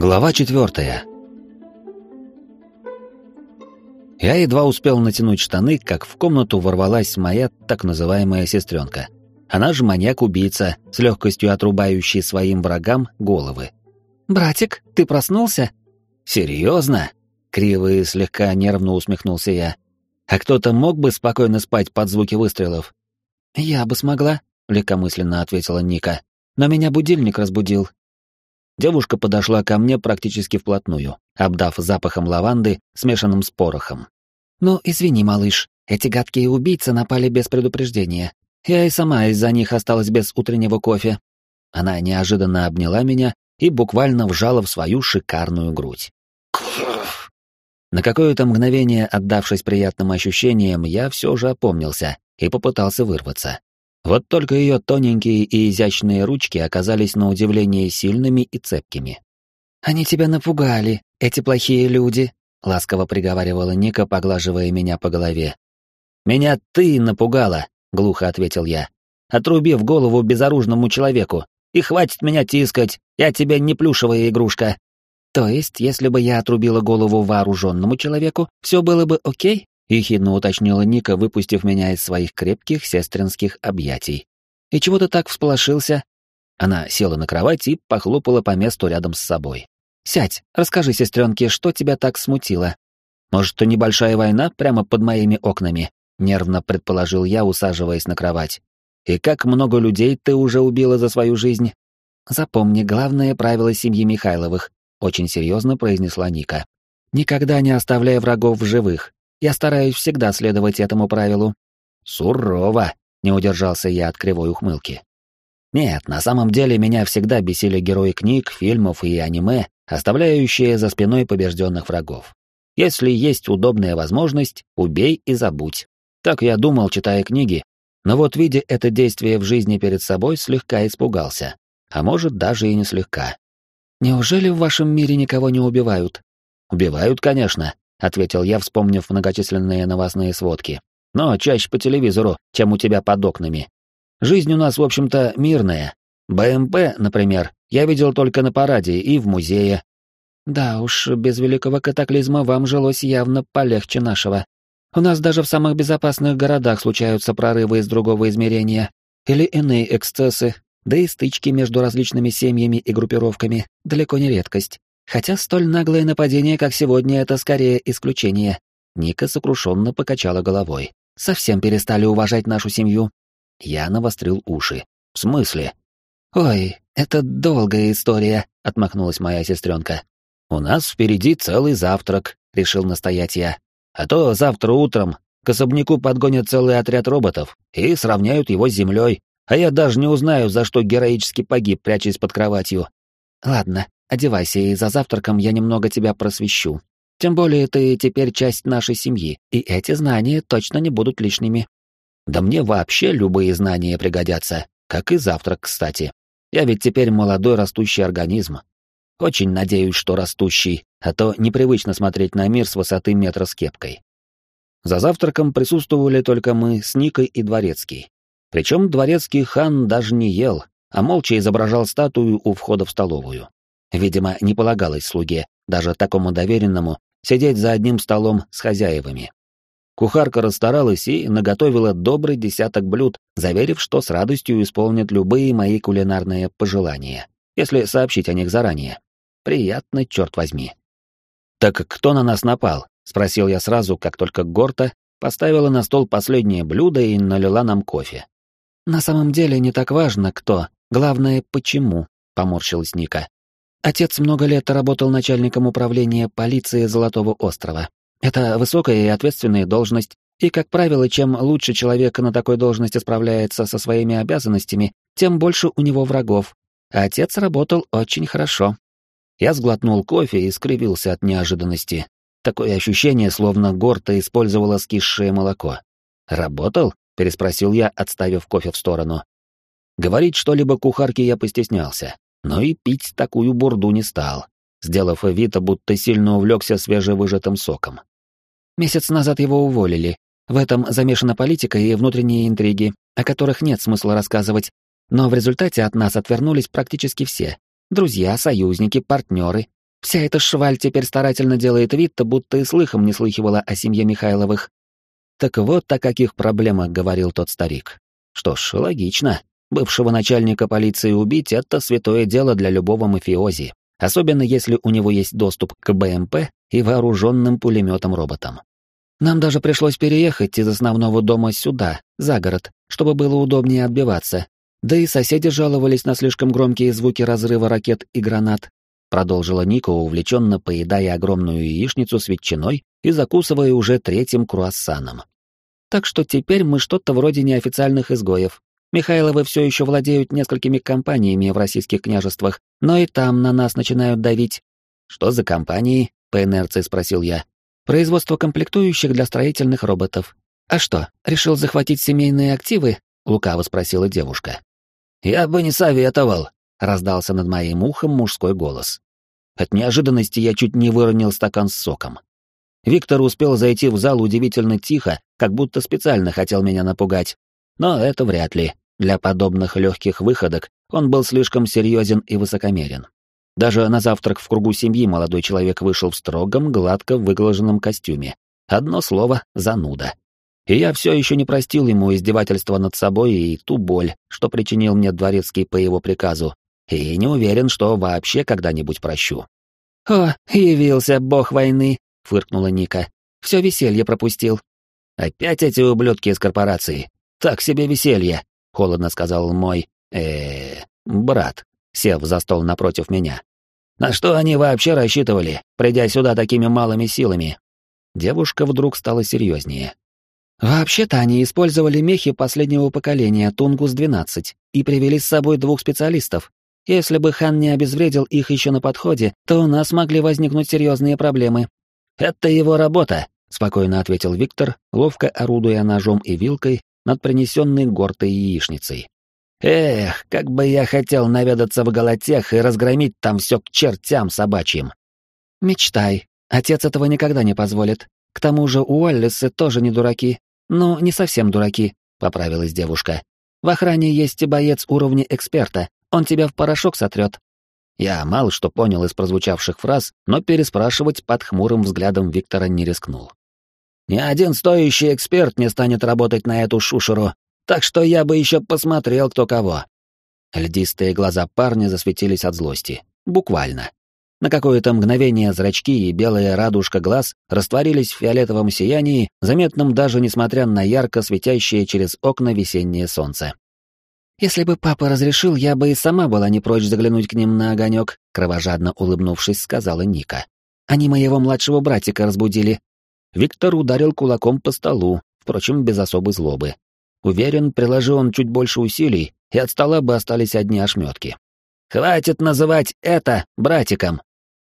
Глава четвертая. Я едва успел натянуть штаны, как в комнату ворвалась моя так называемая сестренка. Она же маньяк-убийца, с легкостью отрубающий своим врагам головы. «Братик, ты проснулся?» «Серьезно?» — криво и слегка нервно усмехнулся я. «А кто-то мог бы спокойно спать под звуки выстрелов?» «Я бы смогла», — легкомысленно ответила Ника. «Но меня будильник разбудил, Девушка подошла ко мне практически вплотную, обдав запахом лаванды, смешанным с порохом. «Ну, извини, малыш, эти гадкие убийцы напали без предупреждения. Я и сама из-за них осталась без утреннего кофе». Она неожиданно обняла меня и буквально вжала в свою шикарную грудь. На какое-то мгновение, отдавшись приятным ощущениям, я все же опомнился и попытался вырваться. Вот только ее тоненькие и изящные ручки оказались на удивление сильными и цепкими. «Они тебя напугали, эти плохие люди», — ласково приговаривала Ника, поглаживая меня по голове. «Меня ты напугала», — глухо ответил я, отрубив голову безоружному человеку. «И хватит меня тискать, я тебе не плюшевая игрушка». «То есть, если бы я отрубила голову вооруженному человеку, все было бы окей?» Ехидно уточнила Ника, выпустив меня из своих крепких сестринских объятий. «И чего ты так всполошился?» Она села на кровать и похлопала по месту рядом с собой. «Сядь, расскажи сестренке, что тебя так смутило?» «Может, то небольшая война прямо под моими окнами?» — нервно предположил я, усаживаясь на кровать. «И как много людей ты уже убила за свою жизнь?» «Запомни главное правило семьи Михайловых», — очень серьезно произнесла Ника. «Никогда не оставляй врагов в живых, я стараюсь всегда следовать этому правилу. Сурово, не удержался я от кривой ухмылки. Нет, на самом деле меня всегда бесили герои книг, фильмов и аниме, оставляющие за спиной побежденных врагов. Если есть удобная возможность, убей и забудь. Так я думал, читая книги, но вот видя это действие в жизни перед собой, слегка испугался. А может, даже и не слегка. Неужели в вашем мире никого не убивают? Убивают, конечно, ответил я, вспомнив многочисленные новостные сводки. Но чаще по телевизору, чем у тебя под окнами. Жизнь у нас, в общем-то, мирная. БМП, например, я видел только на параде и в музее. Да уж, без великого катаклизма вам жилось явно полегче нашего. У нас даже в самых безопасных городах случаются прорывы из другого измерения или иные эксцессы, да и стычки между различными семьями и группировками далеко не редкость. Хотя столь наглое нападение, как сегодня, это скорее исключение. Ника сокрушенно покачала головой. Совсем перестали уважать нашу семью. Я навострил уши. В смысле? Ой, это долгая история, отмахнулась моя сестренка. У нас впереди целый завтрак, решил настоять я. А то завтра утром к особняку подгонят целый отряд роботов и сравняют его с землей, а я даже не узнаю, за что героически погиб, прячась под кроватью. Ладно, Одевайся, и за завтраком я немного тебя просвещу. Тем более ты теперь часть нашей семьи, и эти знания точно не будут лишними. Да мне вообще любые знания пригодятся, как и завтрак, кстати. Я ведь теперь молодой растущий организм. Очень надеюсь, что растущий, а то непривычно смотреть на мир с высоты метра с кепкой. За завтраком присутствовали только мы с Никой и Дворецкий. Причем Дворецкий хан даже не ел, а молча изображал статую у входа в столовую. Видимо, не полагалось слуге, даже такому доверенному, сидеть за одним столом с хозяевами. Кухарка расстаралась и наготовила добрый десяток блюд, заверив, что с радостью исполнит любые мои кулинарные пожелания, если сообщить о них заранее. Приятно, черт возьми. «Так кто на нас напал?» — спросил я сразу, как только Горта поставила на стол последнее блюдо и налила нам кофе. «На самом деле не так важно, кто, главное, почему», — поморщилась Ника. Отец много лет работал начальником управления полиции Золотого острова. Это высокая и ответственная должность, и, как правило, чем лучше человек на такой должности справляется со своими обязанностями, тем больше у него врагов. Отец работал очень хорошо. Я сглотнул кофе и скривился от неожиданности. Такое ощущение, словно Горта использовала скисшее молоко. «Работал?» — переспросил я, отставив кофе в сторону. Говорить что-либо кухарке я постеснялся но и пить такую бурду не стал, сделав вид, будто сильно увлекся свежевыжатым соком. Месяц назад его уволили. В этом замешана политика и внутренние интриги, о которых нет смысла рассказывать. Но в результате от нас отвернулись практически все. Друзья, союзники, партнеры. Вся эта шваль теперь старательно делает вид, будто и слыхом не слыхивала о семье Михайловых. Так вот о каких проблемах говорил тот старик. Что ж, логично. Бывшего начальника полиции убить — это святое дело для любого мафиози, особенно если у него есть доступ к БМП и вооруженным пулеметом-роботам. Нам даже пришлось переехать из основного дома сюда, за город, чтобы было удобнее отбиваться. Да и соседи жаловались на слишком громкие звуки разрыва ракет и гранат. Продолжила Ника, увлеченно поедая огромную яичницу с ветчиной и закусывая уже третьим круассаном. Так что теперь мы что-то вроде неофициальных изгоев. Михайловы все еще владеют несколькими компаниями в российских княжествах, но и там на нас начинают давить. «Что за компании?» — по инерции спросил я. Производство комплектующих для строительных роботов. А что, решил захватить семейные активы? Лукаво спросила девушка. Я бы не советовал, раздался над моим ухом мужской голос. От неожиданности я чуть не выронил стакан с соком. Виктор успел зайти в зал удивительно тихо, как будто специально хотел меня напугать. Но это вряд ли. Для подобных легких выходок он был слишком серьезен и высокомерен. Даже на завтрак в кругу семьи молодой человек вышел в строгом, гладко выглаженном костюме. Одно слово — зануда. И я все еще не простил ему издевательства над собой и ту боль, что причинил мне дворецкий по его приказу, и не уверен, что вообще когда-нибудь прощу. «О, явился бог войны!» — фыркнула Ника. «Все веселье пропустил». «Опять эти ублюдки из корпорации. Так себе веселье», — холодно сказал мой, э, брат сев за стол напротив меня. На что они вообще рассчитывали, придя сюда такими малыми силами? Девушка вдруг стала серьезнее. Вообще-то они использовали мехи последнего поколения Тунгус-12 и привели с собой двух специалистов. Если бы хан не обезвредил их еще на подходе, то у нас могли возникнуть серьезные проблемы. Это его работа, спокойно ответил Виктор, ловко орудуя ножом и вилкой над принесенной гортой яичницей. Эх, как бы я хотел наведаться в Галатех и разгромить там все к чертям собачьим. Мечтай. Отец этого никогда не позволит. К тому же у Уоллисы тоже не дураки. Ну, не совсем дураки, поправилась девушка. В охране есть и боец уровня эксперта. Он тебя в порошок сотрет. Я мало что понял из прозвучавших фраз, но переспрашивать под хмурым взглядом Виктора не рискнул. Ни один стоящий эксперт не станет работать на эту шушеру, так что я бы еще посмотрел, кто кого. Льдистые глаза парня засветились от злости. Буквально. На какое-то мгновение зрачки и белая радужка глаз растворились в фиолетовом сиянии, заметном даже несмотря на ярко светящее через окна весеннее солнце. «Если бы папа разрешил, я бы и сама была не прочь заглянуть к ним на огонек», кровожадно улыбнувшись, сказала Ника. «Они моего младшего братика разбудили». Виктор ударил кулаком по столу, впрочем, без особой злобы. Уверен, приложил он чуть больше усилий, и от стола бы остались одни ошметки. «Хватит называть это братиком!»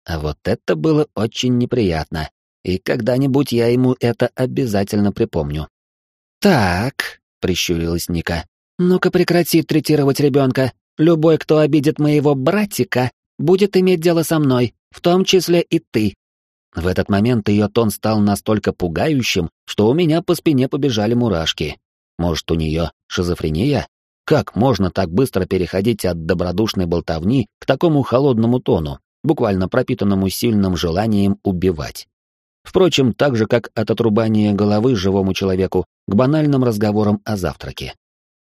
А вот это было очень неприятно, и когда-нибудь я ему это обязательно припомню. «Так», — прищурилась Ника, — «ну-ка прекрати третировать ребенка. Любой, кто обидит моего братика, будет иметь дело со мной, в том числе и ты». В этот момент ее тон стал настолько пугающим, что у меня по спине побежали мурашки. Может, у нее шизофрения? Как можно так быстро переходить от добродушной болтовни к такому холодному тону, буквально пропитанному сильным желанием убивать? Впрочем, так же, как от отрубания головы живому человеку к банальным разговорам о завтраке.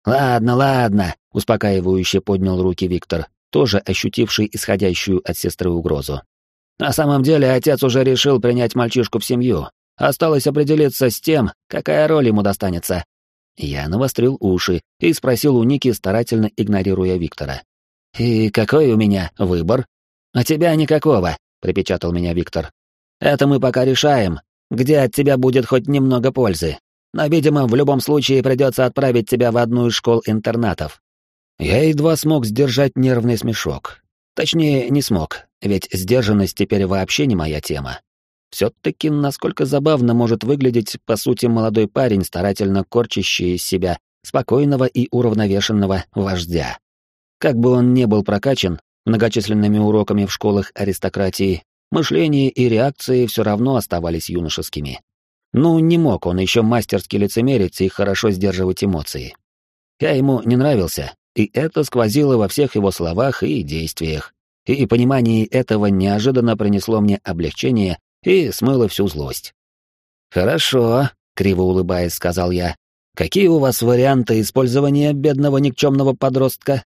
«Ладно, ладно», — успокаивающе поднял руки Виктор, тоже ощутивший исходящую от сестры угрозу. «На самом деле отец уже решил принять мальчишку в семью. Осталось определиться с тем, какая роль ему достанется. Я навострил уши и спросил у Ники, старательно игнорируя Виктора. «И какой у меня выбор?» «А тебя никакого», — припечатал меня Виктор. «Это мы пока решаем, где от тебя будет хоть немного пользы. Но, видимо, в любом случае придется отправить тебя в одну из школ-интернатов». Я едва смог сдержать нервный смешок. Точнее, не смог, ведь сдержанность теперь вообще не моя тема. Все-таки насколько забавно может выглядеть, по сути, молодой парень, старательно корчащий из себя спокойного и уравновешенного вождя. Как бы он не был прокачан многочисленными уроками в школах аристократии, мышление и реакции все равно оставались юношескими. Ну, не мог он еще мастерски лицемерить и хорошо сдерживать эмоции. Я ему не нравился, и это сквозило во всех его словах и действиях. И понимание этого неожиданно принесло мне облегчение и смыло всю злость. «Хорошо», — криво улыбаясь, сказал я. «Какие у вас варианты использования бедного никчемного подростка?»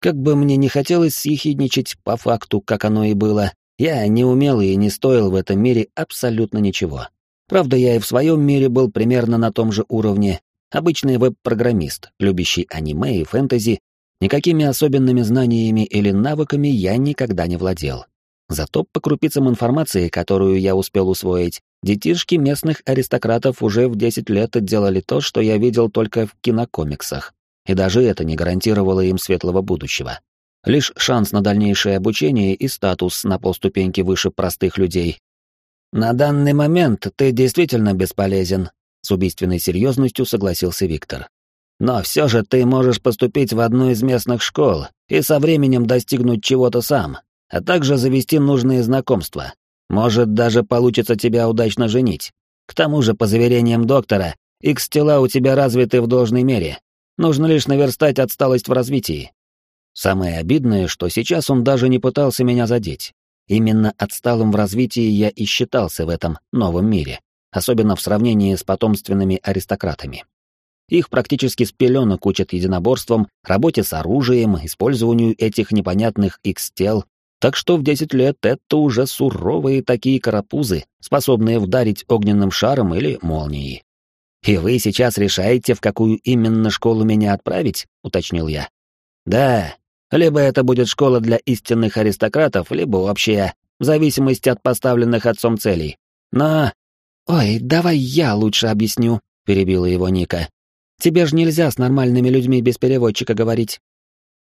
Как бы мне не хотелось съехидничать по факту, как оно и было, я не умел и не стоил в этом мире абсолютно ничего. Правда, я и в своем мире был примерно на том же уровне. Обычный веб-программист, любящий аниме и фэнтези, никакими особенными знаниями или навыками я никогда не владел. Зато по крупицам информации, которую я успел усвоить, детишки местных аристократов уже в 10 лет делали то, что я видел только в кинокомиксах. И даже это не гарантировало им светлого будущего. Лишь шанс на дальнейшее обучение и статус на полступеньки выше простых людей. «На данный момент ты действительно бесполезен», — с убийственной серьезностью согласился Виктор. «Но все же ты можешь поступить в одну из местных школ и со временем достигнуть чего-то сам, а также завести нужные знакомства. Может, даже получится тебя удачно женить. К тому же, по заверениям доктора, X-тела у тебя развиты в должной мере. Нужно лишь наверстать отсталость в развитии. Самое обидное, что сейчас он даже не пытался меня задеть. Именно отсталым в развитии я и считался в этом новом мире, особенно в сравнении с потомственными аристократами. Их практически с пеленок учат единоборством, работе с оружием, использованию этих непонятных X-тел, так что в 10 лет это уже суровые такие карапузы, способные вдарить огненным шаром или молнией. «И вы сейчас решаете, в какую именно школу меня отправить?» — уточнил я. «Да, либо это будет школа для истинных аристократов, либо вообще, в зависимости от поставленных отцом целей. Но...» «Ой, давай я лучше объясню», — перебила его Ника. «Тебе же нельзя с нормальными людьми без переводчика говорить».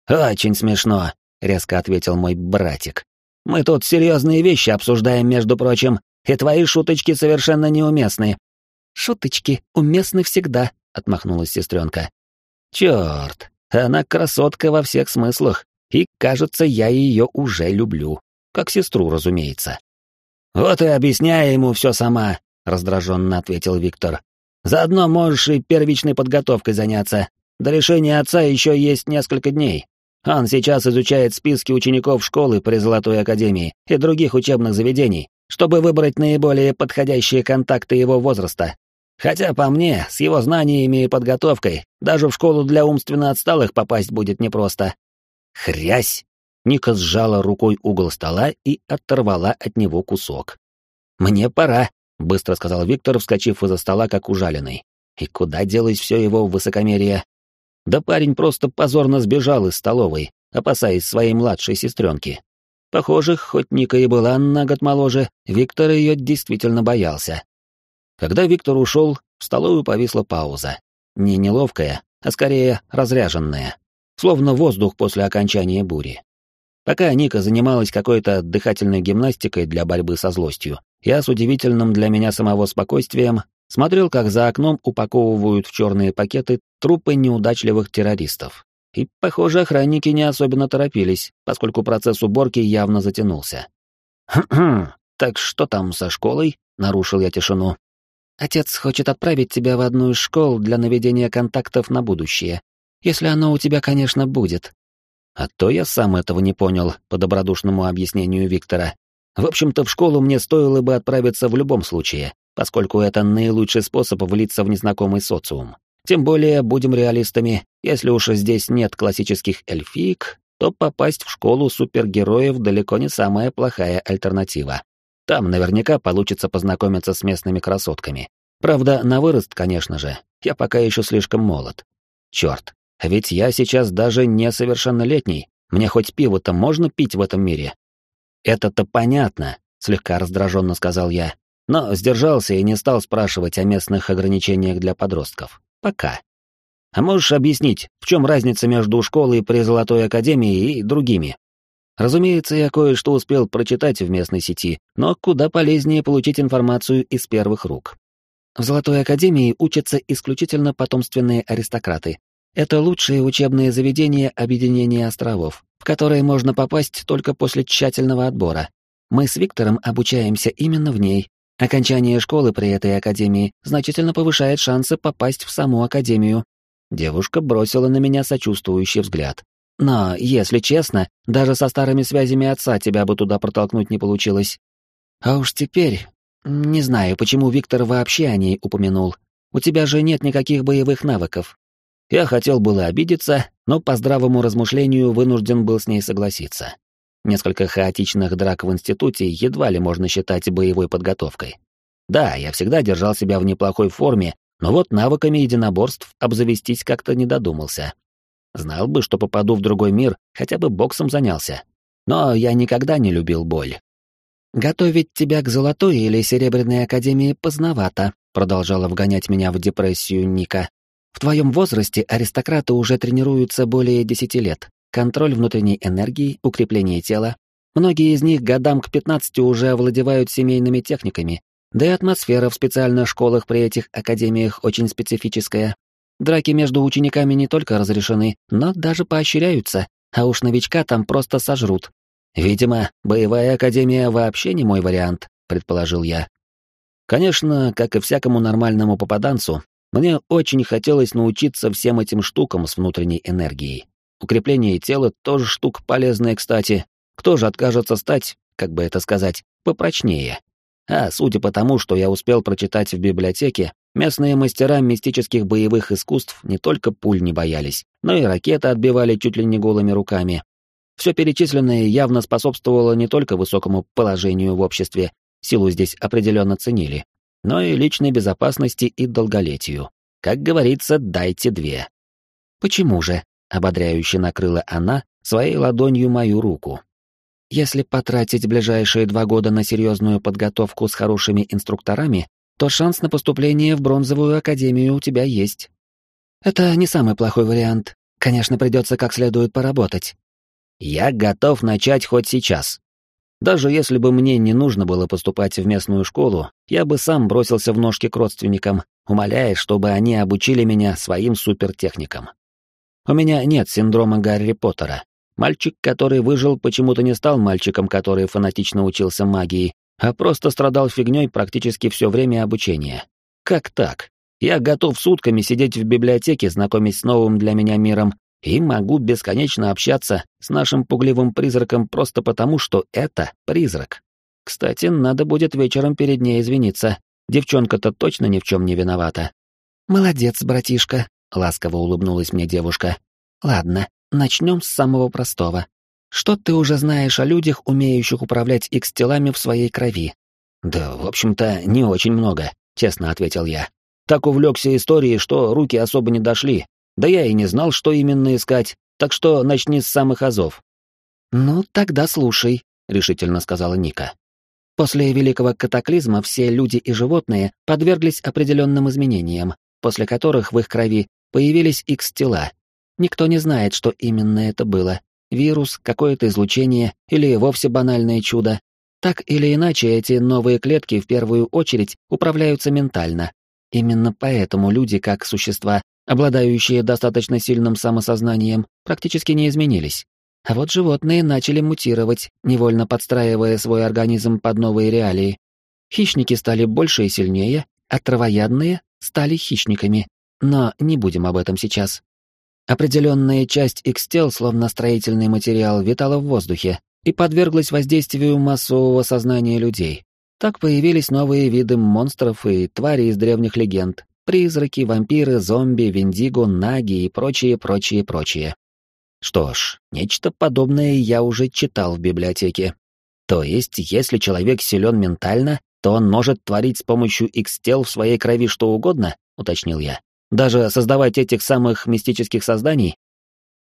«Очень смешно», — резко ответил мой братик. «Мы тут серьезные вещи обсуждаем, между прочим, и твои шуточки совершенно неуместны. «Шуточки уместны всегда», — отмахнулась сестренка. «Черт, она красотка во всех смыслах, и, кажется, я ее уже люблю. Как сестру, разумеется». «Вот и объясняй ему все сама», — раздраженно ответил Виктор. «Заодно можешь и первичной подготовкой заняться. До решения отца еще есть несколько дней. Он сейчас изучает списки учеников школы при Золотой Академии и других учебных заведений, чтобы выбрать наиболее подходящие контакты его возраста. Хотя, по мне, с его знаниями и подготовкой, даже в школу для умственно отсталых попасть будет непросто. Хрясь! Ника сжала рукой угол стола и оторвала от него кусок. «Мне пора», — быстро сказал Виктор, вскочив из-за стола, как ужаленный. И куда делось все его высокомерие? Да парень просто позорно сбежал из столовой, опасаясь своей младшей сестренки. Похоже, хоть Ника и была на год моложе, Виктор ее действительно боялся. Когда Виктор ушел, в столовую повисла пауза. Не неловкая, а скорее разряженная. Словно воздух после окончания бури. Пока Ника занималась какой-то дыхательной гимнастикой для борьбы со злостью, я с удивительным для меня самого спокойствием смотрел, как за окном упаковывают в черные пакеты трупы неудачливых террористов. И, похоже, охранники не особенно торопились, поскольку процесс уборки явно затянулся. «Хм-хм, так что там со школой?» — нарушил я тишину. Отец хочет отправить тебя в одну из школ для наведения контактов на будущее. Если оно у тебя, конечно, будет. А то я сам этого не понял, по добродушному объяснению Виктора. В общем-то, в школу мне стоило бы отправиться в любом случае, поскольку это наилучший способ влиться в незнакомый социум. Тем более, будем реалистами, если уж здесь нет классических эльфиек, то попасть в школу супергероев далеко не самая плохая альтернатива. Там наверняка получится познакомиться с местными красотками. Правда, на вырост, конечно же, я пока еще слишком молод. Черт, ведь я сейчас даже несовершеннолетний, мне хоть пиво-то можно пить в этом мире? Это-то понятно, слегка раздраженно сказал я, но сдержался и не стал спрашивать о местных ограничениях для подростков. Пока. А можешь объяснить, в чем разница между школой при Золотой Академии и другими? Разумеется, я кое-что успел прочитать в местной сети, но куда полезнее получить информацию из первых рук. В Золотой Академии учатся исключительно потомственные аристократы. Это лучшие учебные заведения объединения островов, в которые можно попасть только после тщательного отбора. Мы с Виктором обучаемся именно в ней. Окончание школы при этой академии значительно повышает шансы попасть в саму академию. Девушка бросила на меня сочувствующий взгляд. Но, если честно, даже со старыми связями отца тебя бы туда протолкнуть не получилось. А уж теперь... Не знаю, почему Виктор вообще о ней упомянул. У тебя же нет никаких боевых навыков. Я хотел было обидеться, но по здравому размышлению вынужден был с ней согласиться. Несколько хаотичных драк в институте едва ли можно считать боевой подготовкой. Да, я всегда держал себя в неплохой форме, но вот навыками единоборств обзавестись как-то не додумался. Знал бы, что попаду в другой мир, хотя бы боксом занялся. Но я никогда не любил боль. «Готовить тебя к золотой или серебряной академии поздновато», продолжала вгонять меня в депрессию Ника. «В твоем возрасте аристократы уже тренируются более десяти лет. Контроль внутренней энергии, укрепление тела. Многие из них годам к 15 уже овладевают семейными техниками. Да и атмосфера в специальных школах при этих академиях очень специфическая. Драки между учениками не только разрешены, но даже поощряются, а уж новичка там просто сожрут. Видимо, боевая академия вообще не мой вариант, предположил я. Конечно, как и всякому нормальному попаданцу, мне очень хотелось научиться всем этим штукам с внутренней энергией. Укрепление тела тоже штука полезная, кстати. Кто же откажется стать, как бы это сказать, попрочнее? А судя по тому, что я успел прочитать в библиотеке, местные мастера мистических боевых искусств не только пуль не боялись, но и ракеты отбивали чуть ли не голыми руками. Все перечисленное явно способствовало не только высокому положению в обществе, силу здесь определенно ценили, но и личной безопасности и долголетию. Как говорится, дайте две. Почему же? Ободряюще накрыла она своей ладонью мою руку. Если потратить ближайшие два года на серьезную подготовку с хорошими инструкторами, то шанс на поступление в бронзовую академию у тебя есть. Это не самый плохой вариант. Конечно, придется как следует поработать. Я готов начать хоть сейчас. Даже если бы мне не нужно было поступать в местную школу, я бы сам бросился в ножки к родственникам, умоляя, чтобы они обучили меня своим супертехникам. У меня нет синдрома Гарри Поттера. Мальчик, который выжил, почему-то не стал мальчиком, который фанатично учился магии, а просто страдал фигней практически все время обучения. Как так? Я готов сутками сидеть в библиотеке, знакомясь с новым для меня миром, и могу бесконечно общаться с нашим пугливым призраком просто потому, что это призрак. Кстати, надо будет вечером перед ней извиниться. Девчонка-то точно ни в чем не виновата. «Молодец, братишка», — ласково улыбнулась мне девушка. «Ладно, начнем с самого простого. Что ты уже знаешь о людях, умеющих управлять X-телами в своей крови?» «Да, в общем-то, не очень много», — честно ответил я. «Так увлекся историей, что руки особо не дошли, да я и не знал, что именно искать, так что начни с самых азов». «Ну, тогда слушай», — решительно сказала Ника. После великого катаклизма все люди и животные подверглись определенным изменениям, после которых в их крови появились X-тела. Никто не знает, что именно это было. Вирус, какое-то излучение или вовсе банальное чудо. Так или иначе, эти новые клетки в первую очередь управляются ментально. Именно поэтому люди, как существа, обладающие достаточно сильным самосознанием, практически не изменились. А вот животные начали мутировать, невольно подстраивая свой организм под новые реалии. Хищники стали больше и сильнее, а травоядные стали хищниками. Но не будем об этом сейчас. Определенная часть X-тел, словно строительный материал, витала в воздухе и подверглась воздействию массового сознания людей. Так появились новые виды монстров и твари из древних легенд, Призраки, вампиры, зомби, виндиго, наги и прочее, прочее, прочее. Что ж, нечто подобное я уже читал в библиотеке. То есть, если человек силен ментально, то он может творить с помощью X-тел в своей крови что угодно, уточнил я. Даже создавать этих самых мистических созданий?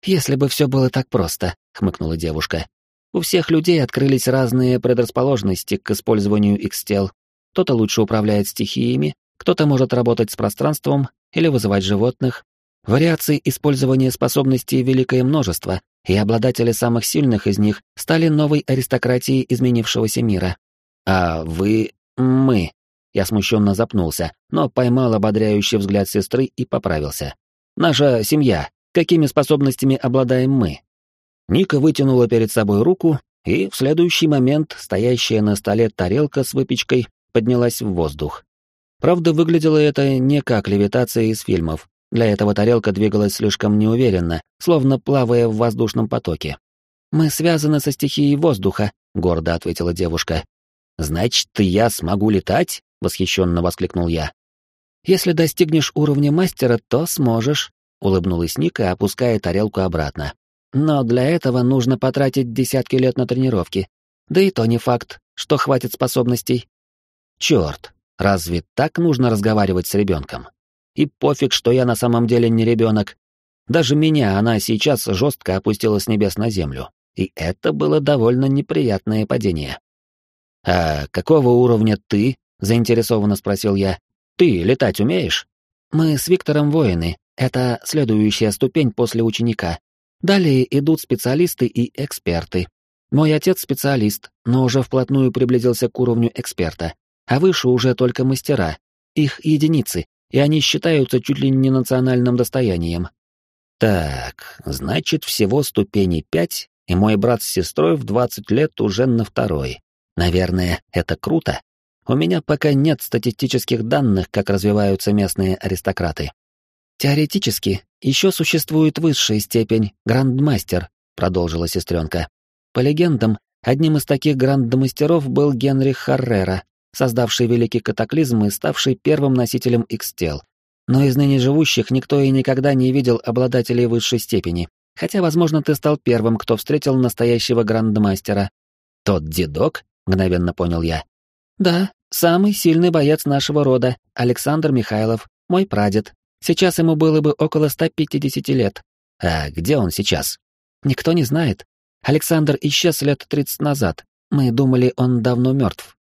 Если бы все было так просто, хмыкнула девушка. У всех людей открылись разные предрасположенности к использованию X-тел. Кто-то лучше управляет стихиями, кто-то может работать с пространством или вызывать животных. Вариаций использования способностей великое множество, и обладатели самых сильных из них стали новой аристократией изменившегося мира. А вы... мы... Я смущенно запнулся, но поймал ободряющий взгляд сестры и поправился. «Наша семья. Какими способностями обладаем мы?» Ника вытянула перед собой руку, и в следующий момент стоящая на столе тарелка с выпечкой поднялась в воздух. Правда, выглядело это не как левитация из фильмов, Для этого тарелка двигалась слишком неуверенно, словно плавая в воздушном потоке. «Мы связаны со стихией воздуха», — гордо ответила девушка. «Значит, я смогу летать?» — восхищенно воскликнул я. «Если достигнешь уровня мастера, то сможешь», — улыбнулась Ника, опуская тарелку обратно. «Но для этого нужно потратить десятки лет на тренировки. Да и то не факт, что хватит способностей». «Черт, разве так нужно разговаривать с ребенком? И пофиг, что я на самом деле не ребенок. Даже меня она сейчас жестко опустила с небес на землю, и это было довольно неприятное падение. «А какого уровня ты?» — заинтересованно спросил я. «Ты летать умеешь?» «Мы с Виктором воины. Это следующая ступень после ученика. Далее идут специалисты и эксперты. Мой отец специалист, но уже вплотную приблизился к уровню эксперта. А выше уже только мастера. Их единицы, и они считаются чуть ли не национальным достоянием. Так, значит, всего ступеней пять, и мой брат с сестрой в двадцать лет уже на второй. Наверное, это круто. У меня пока нет статистических данных, как развиваются местные аристократы. Теоретически, еще существует высшая степень — грандмастер, продолжила сестренка. По легендам, одним из таких грандмастеров был Генрих Харрера, создавший великий катаклизм и ставший первым носителем X-тел. Но из ныне живущих никто и никогда не видел обладателей высшей степени. Хотя, возможно, ты стал первым, кто встретил настоящего грандмастера. Тот дедок? Мгновенно понял я. Да, самый сильный боец нашего рода, Александр Михайлов, мой прадед. Сейчас ему было бы около 150 лет. А где он сейчас? Никто не знает. Александр исчез лет 30 назад. Мы думали, он давно мертв.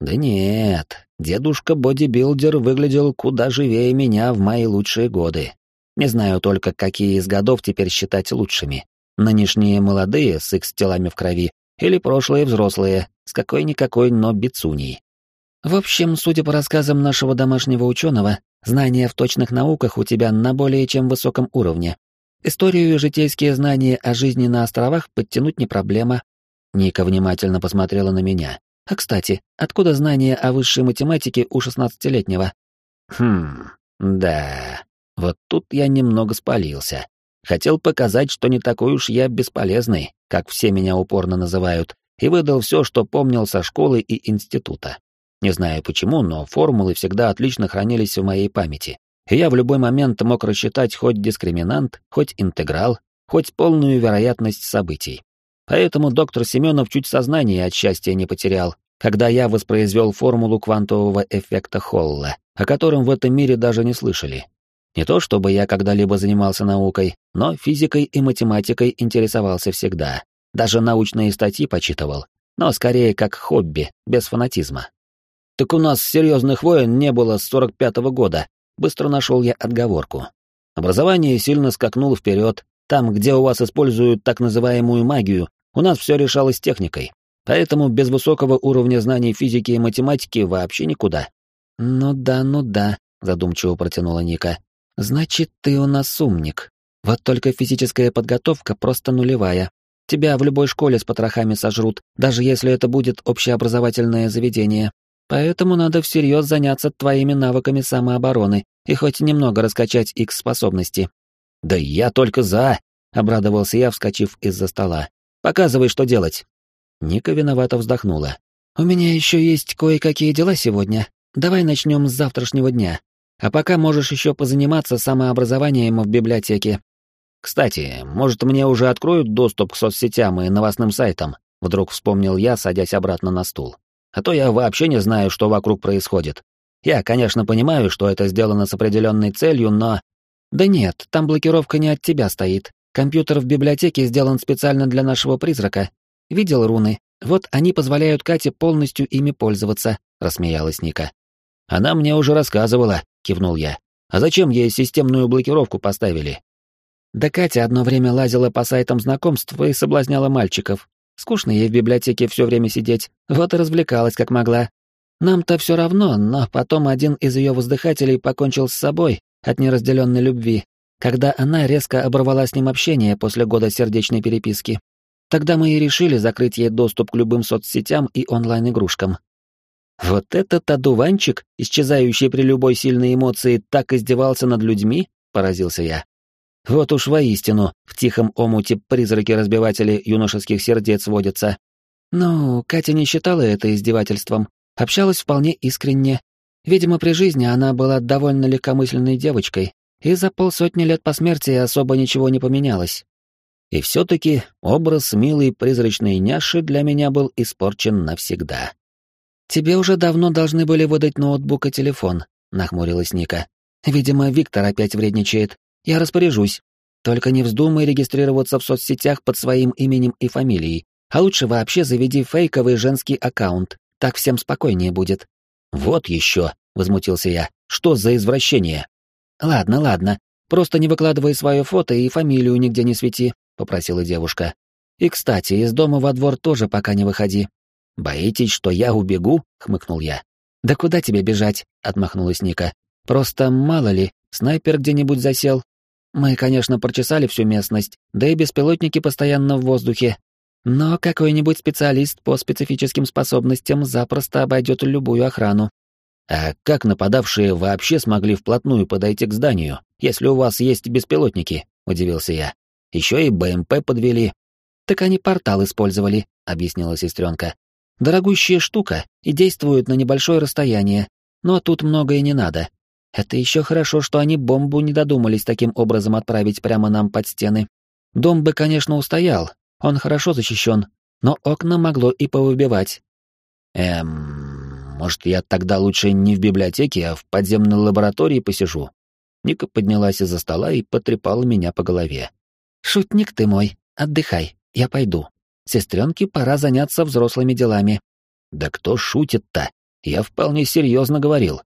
Да нет, дедушка-бодибилдер выглядел куда живее меня в мои лучшие годы. Не знаю только, какие из годов теперь считать лучшими. Нынешние молодые с их телами в крови или прошлые взрослые с какой-никакой, но бицуней. В общем, судя по рассказам нашего домашнего ученого, знания в точных науках у тебя на более чем высоком уровне. Историю и житейские знания о жизни на островах подтянуть не проблема. Ника внимательно посмотрела на меня. А кстати, откуда знания о высшей математике у шестнадцатилетнего? Хм, да, вот тут я немного спалился. Хотел показать, что не такой уж я бесполезный, как все меня упорно называют, и выдал все, что помнил со школы и института. Не знаю почему, но формулы всегда отлично хранились в моей памяти, и я в любой момент мог рассчитать хоть дискриминант, хоть интеграл, хоть полную вероятность событий. Поэтому доктор Семенов чуть сознание от счастья не потерял, когда я воспроизвел формулу квантового эффекта Холла, о котором в этом мире даже не слышали. Не то чтобы я когда-либо занимался наукой, но физикой и математикой интересовался всегда. Даже научные статьи почитывал, но скорее как хобби, без фанатизма. Так у нас серьезных войн не было с 45-го года, быстро нашел я отговорку. Образование сильно скакнуло вперед, там, где у вас используют так называемую магию, у нас все решалось техникой. Поэтому без высокого уровня знаний физики и математики вообще никуда. Ну да, ну да, задумчиво протянула Ника. Значит, ты у нас умник. Вот только физическая подготовка просто нулевая. Тебя в любой школе с потрохами сожрут, даже если это будет общеобразовательное заведение. Поэтому надо всерьез заняться твоими навыками самообороны и хоть немного раскачать их способности. «Да я только за!» — обрадовался я, вскочив из-за стола. «Показывай, что делать!» Ника виновато вздохнула. «У меня еще есть кое-какие дела сегодня. Давай начнем с завтрашнего дня. А пока можешь еще позаниматься самообразованием в библиотеке». «Кстати, может, мне уже откроют доступ к соцсетям и новостным сайтам?» Вдруг вспомнил я, садясь обратно на стул. «А то я вообще не знаю, что вокруг происходит. Я, конечно, понимаю, что это сделано с определенной целью, но да нет, там блокировка не от тебя стоит. Компьютер в библиотеке сделан специально для нашего призрака. Видел руны? Вот они позволяют Кате полностью ими пользоваться, рассмеялась Ника. Она мне уже рассказывала, кивнул я. А зачем ей системную блокировку поставили? Да Катя одно время лазила по сайтам знакомств и соблазняла мальчиков. Скучно ей в библиотеке все время сидеть, вот и развлекалась как могла. Нам-то все равно, но потом один из ее воздыхателей покончил с собой, от неразделенной любви, когда она резко оборвала с ним общение после года сердечной переписки. Тогда мы и решили закрыть ей доступ к любым соцсетям и онлайн-игрушкам. Вот этот одуванчик, исчезающий при любой сильной эмоции, так издевался над людьми? поразился я. Вот уж воистину, в тихом омуте призраки-разбиватели юношеских сердец водятся. Ну, Катя не считала это издевательством, общалась вполне искренне. Видимо, при жизни она была довольно легкомысленной девочкой, и за полсотни лет по смерти особо ничего не поменялось. И все-таки образ милой призрачной няши для меня был испорчен навсегда. «Тебе уже давно должны были выдать ноутбук и телефон», — нахмурилась Ника. «Видимо, Виктор опять вредничает. Я распоряжусь. Только не вздумай регистрироваться в соцсетях под своим именем и фамилией, а лучше вообще заведи фейковый женский аккаунт, так всем спокойнее будет». «Вот еще», — возмутился я, — «что за извращение?» «Ладно, ладно, просто не выкладывай свое фото и фамилию нигде не свети», — попросила девушка. «И, кстати, из дома во двор тоже пока не выходи. «Боитесь, что я убегу?» — хмыкнул я. «Да куда тебе бежать?» — отмахнулась Ника. «Просто, мало ли, снайпер где-нибудь засел. Мы, конечно, прочесали всю местность, да и беспилотники постоянно в воздухе. Но какой-нибудь специалист по специфическим способностям запросто обойдет любую охрану. А как нападавшие вообще смогли вплотную подойти к зданию, если у вас есть беспилотники? Удивился я. Еще и БМП подвели. Так они портал использовали, объяснила сестренка. Дорогущая штука и действует на небольшое расстояние, но тут много и не надо. Это еще хорошо, что они бомбу не додумались таким образом отправить прямо нам под стены. Дом бы, конечно, устоял, он хорошо защищен, но окна могло и повыбивать. Эм, может, я тогда лучше не в библиотеке, а в подземной лаборатории посижу? Ника поднялась из-за стола и потрепала меня по голове. «Шутник ты мой, отдыхай, я пойду». Сестренке пора заняться взрослыми делами. Да кто шутит-то? Я вполне серьезно говорил.